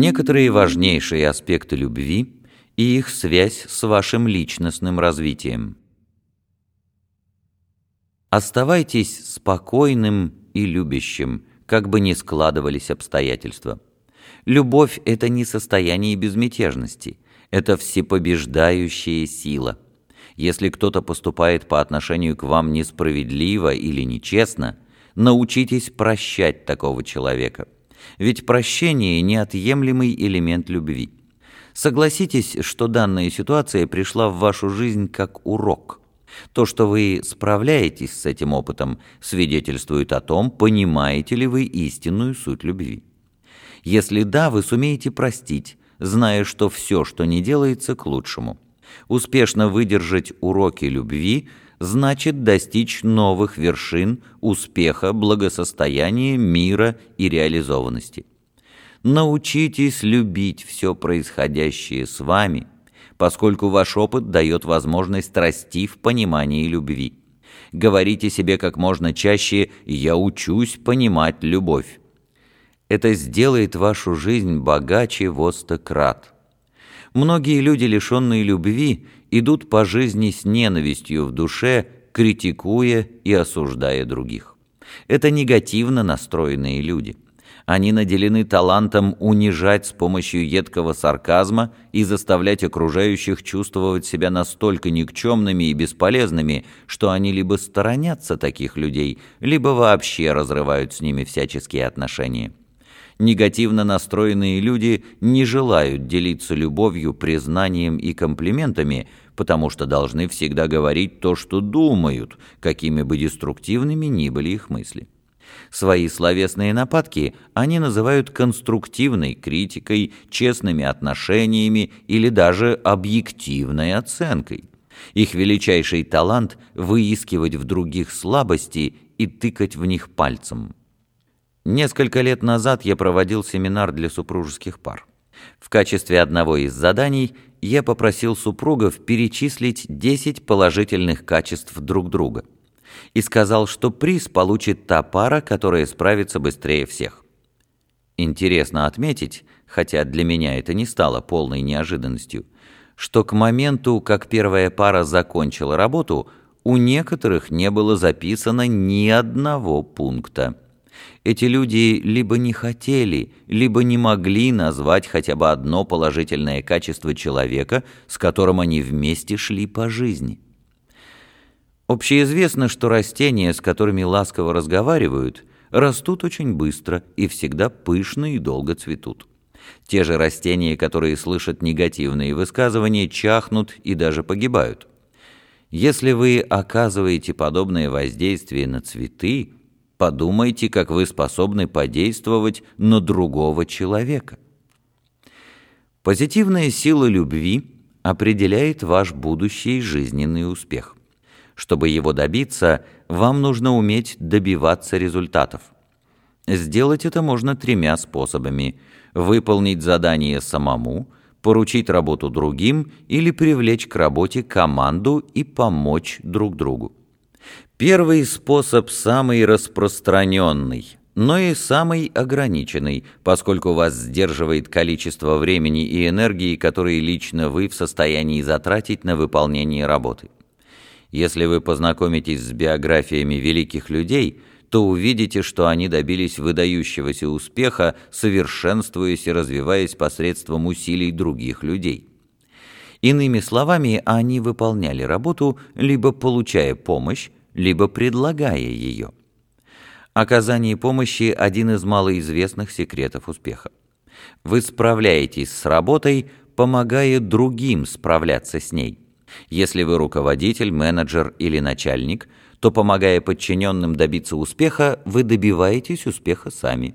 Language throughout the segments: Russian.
некоторые важнейшие аспекты любви и их связь с вашим личностным развитием. Оставайтесь спокойным и любящим, как бы ни складывались обстоятельства. Любовь – это не состояние безмятежности, это всепобеждающая сила. Если кто-то поступает по отношению к вам несправедливо или нечестно, научитесь прощать такого человека – ведь прощение – неотъемлемый элемент любви. Согласитесь, что данная ситуация пришла в вашу жизнь как урок. То, что вы справляетесь с этим опытом, свидетельствует о том, понимаете ли вы истинную суть любви. Если да, вы сумеете простить, зная, что все, что не делается, к лучшему. Успешно выдержать уроки любви – значит достичь новых вершин успеха, благосостояния, мира и реализованности. Научитесь любить все происходящее с вами, поскольку ваш опыт дает возможность расти в понимании любви. Говорите себе как можно чаще «я учусь понимать любовь». Это сделает вашу жизнь богаче во сто. Многие люди, лишенные любви, идут по жизни с ненавистью в душе, критикуя и осуждая других. Это негативно настроенные люди. Они наделены талантом унижать с помощью едкого сарказма и заставлять окружающих чувствовать себя настолько никчемными и бесполезными, что они либо сторонятся таких людей, либо вообще разрывают с ними всяческие отношения. Негативно настроенные люди не желают делиться любовью, признанием и комплиментами, потому что должны всегда говорить то, что думают, какими бы деструктивными ни были их мысли. Свои словесные нападки они называют конструктивной критикой, честными отношениями или даже объективной оценкой. Их величайший талант – выискивать в других слабости и тыкать в них пальцем. Несколько лет назад я проводил семинар для супружеских пар. В качестве одного из заданий я попросил супругов перечислить 10 положительных качеств друг друга и сказал, что приз получит та пара, которая справится быстрее всех. Интересно отметить, хотя для меня это не стало полной неожиданностью, что к моменту, как первая пара закончила работу, у некоторых не было записано ни одного пункта. Эти люди либо не хотели, либо не могли назвать хотя бы одно положительное качество человека, с которым они вместе шли по жизни. Общеизвестно, что растения, с которыми ласково разговаривают, растут очень быстро и всегда пышно и долго цветут. Те же растения, которые слышат негативные высказывания, чахнут и даже погибают. Если вы оказываете подобное воздействие на цветы, Подумайте, как вы способны подействовать на другого человека. Позитивная сила любви определяет ваш будущий жизненный успех. Чтобы его добиться, вам нужно уметь добиваться результатов. Сделать это можно тремя способами. Выполнить задание самому, поручить работу другим или привлечь к работе команду и помочь друг другу. Первый способ самый распространенный, но и самый ограниченный, поскольку вас сдерживает количество времени и энергии, которые лично вы в состоянии затратить на выполнение работы. Если вы познакомитесь с биографиями великих людей, то увидите, что они добились выдающегося успеха, совершенствуясь и развиваясь посредством усилий других людей. Иными словами, они выполняли работу, либо получая помощь, либо предлагая ее. Оказание помощи – один из малоизвестных секретов успеха. Вы справляетесь с работой, помогая другим справляться с ней. Если вы руководитель, менеджер или начальник, то, помогая подчиненным добиться успеха, вы добиваетесь успеха сами.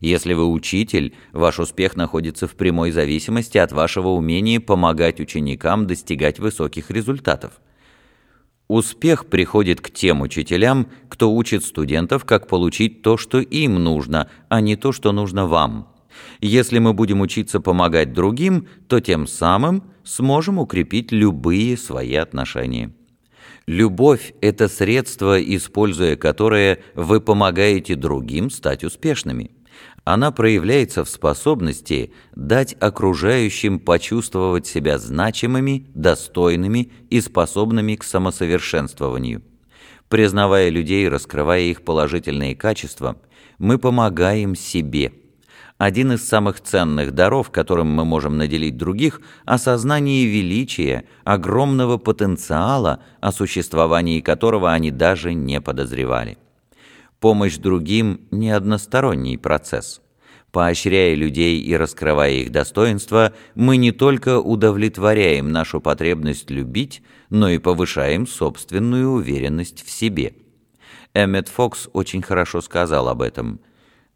Если вы учитель, ваш успех находится в прямой зависимости от вашего умения помогать ученикам достигать высоких результатов. Успех приходит к тем учителям, кто учит студентов, как получить то, что им нужно, а не то, что нужно вам. Если мы будем учиться помогать другим, то тем самым сможем укрепить любые свои отношения. Любовь – это средство, используя которое вы помогаете другим стать успешными. Она проявляется в способности дать окружающим почувствовать себя значимыми, достойными и способными к самосовершенствованию. Признавая людей, раскрывая их положительные качества, мы помогаем себе. Один из самых ценных даров, которым мы можем наделить других – осознание величия, огромного потенциала, о существовании которого они даже не подозревали. Помощь другим – не односторонний процесс. Поощряя людей и раскрывая их достоинства, мы не только удовлетворяем нашу потребность любить, но и повышаем собственную уверенность в себе. Эммет Фокс очень хорошо сказал об этом.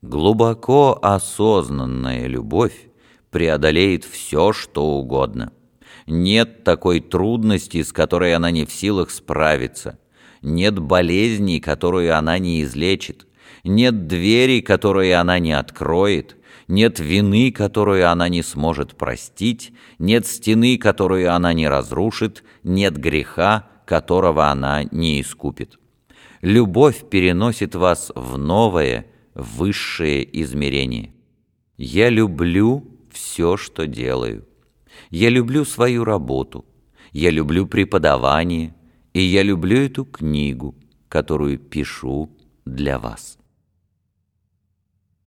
«Глубоко осознанная любовь преодолеет все, что угодно. Нет такой трудности, с которой она не в силах справиться» нет болезни, которую она не излечит, нет двери, которую она не откроет, нет вины, которую она не сможет простить, нет стены, которую она не разрушит, нет греха, которого она не искупит. Любовь переносит вас в новое, высшее измерение. Я люблю все, что делаю. Я люблю свою работу. Я люблю преподавание. И я люблю эту книгу, которую пишу для вас.